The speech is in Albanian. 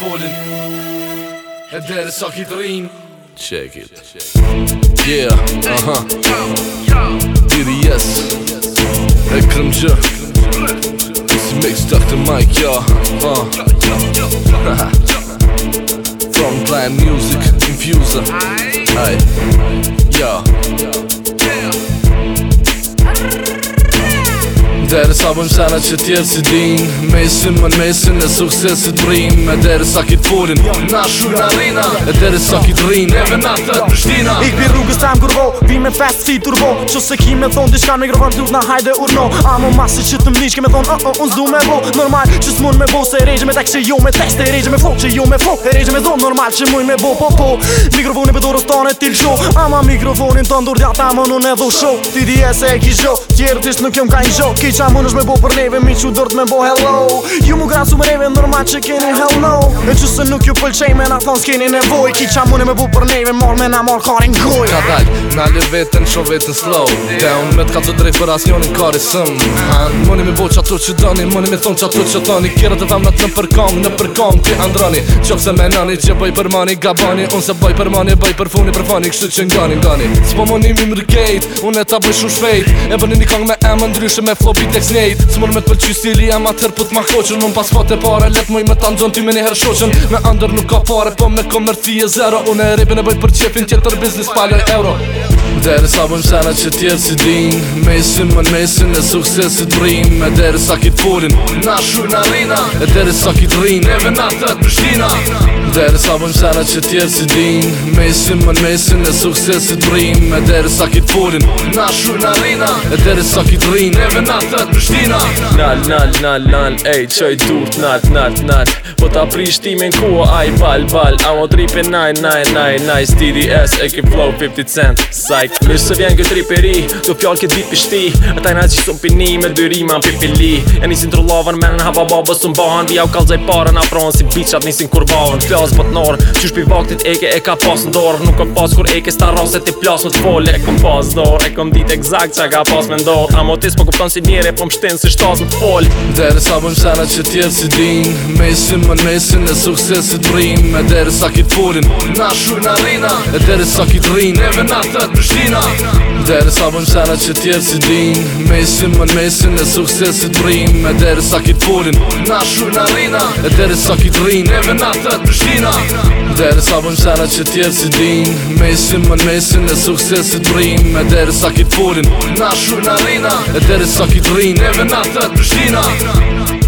falling. الدار ساكتين Check it. Yeah, aha. Uh-huh. DDS. Ekremci. Mix Dr. Mike, y'all. Uh. From blind music infuser. Aye. Yeah. sa bëjmë sana që tjerë si din Mesin mën mesin e suksesit brin Me dere sa kit folin shumë në arena E dere sa kit rin Eve natë të pështina Ik bi rrugës tam gurvo Vi me fest si turbo Qo se ki me thonë Dishka në grëvan t'luz na hajde urno A më masë që të mnish Ke me thonë uh, oh, uh, oh, Unë zdu me bo Normal që s'mun me bo Se e regjë me tek që jo me test E regjë me fo Që jo me fo E regjë me dhonë Normal që muj me bo po po Mikrofoni për dorës tane t'il Ama mikrofonin show Ti di e se gjo Qa mën është me bo për neve, mi që dërt me bo hello neve nërma që keni hell no E që se nuk ju pëlqej me na thon s'keni nevoj Ki qa mune me bu për neve mor me na mor karin goj Ka dhek, na lir vetën qo vetën slow Dhe unë me t'ka të drejt për as njonin kari sëm Mune me bu qa të që dani, mune me thon qa të që dani Kjera të dham në të përkong, në përkong ti andrani Qop se me nani që bëj për mani gabani Unë se bëj për mani, bëj për funi për fani kështu që ngani ngani Spo mune mi mërë gejt, unë e ta bëj shumë shvejt E bëni një kong me emë ndryshe me flopi tek snejt Së me të përqy stili e ma tërpët ma koqën Unë pas fote po fare Let mu i me tam zon ty me një shoqen Me under nuk ka fare Po me komerci e zero Une e ribin e bëj për qefin Tjetër biznis paljoj euro Dere sa bëjmë sena që tjerë si din Mesin më në mesin e suksesit si E dere sa kitë folin Na shu në rina E dere sa kitë rrin Neve na të të pështina Dere sa bëjmë sena që tjerë si din Mesin më në mesin e suksesit si E dere sa kitë folin Na shu në rina E dere sa kitë rrin Neve na të të pështina Nal, nal, nal, nal, ej, qoj i turt Nal, nal, nal, po ta prishti me A i bal, bal, Amo mo tripe Nal, nal, nal, nal, nal, nal, nal, nal, nal, nal, nal, Mirë se vjen këtë riperi Do fjall këtë dit pishti Ata taj nga gjithë të mpini Me dyri ma mpip E nisin të lovën Me në hapa babës së mbohën Vi u kalzaj parën A fronën si bichat nisin kur vahën Plasë bët norë Qysh pi vaktit eke e ka pasë në dorë Nuk e pasë kur eke sta rase ti plasë më të folë E kom pasë dorë E kom dit exakt që ka pasë me ndorë A motis kupton si njere Po mështin si shtasë në folë Dere sa bën shara që tjerë si din Mesin më nesin e si drin Me dere sa kit furin Na shu na rina E dere sa kit rin Neve na të të pësht Cina Dere sa bëjmë sena që tjerë si din Mesin më në mesin e suksesit brin Me dere sa kitë folin Na shuj në rina E dere sa kitë rin E me natët pështina Dere sa bëjmë sena që tjerë si din Mesin më në mesin e suksesit brin Me dere sa kitë folin Na shuj në rina dere sa kitë E me natët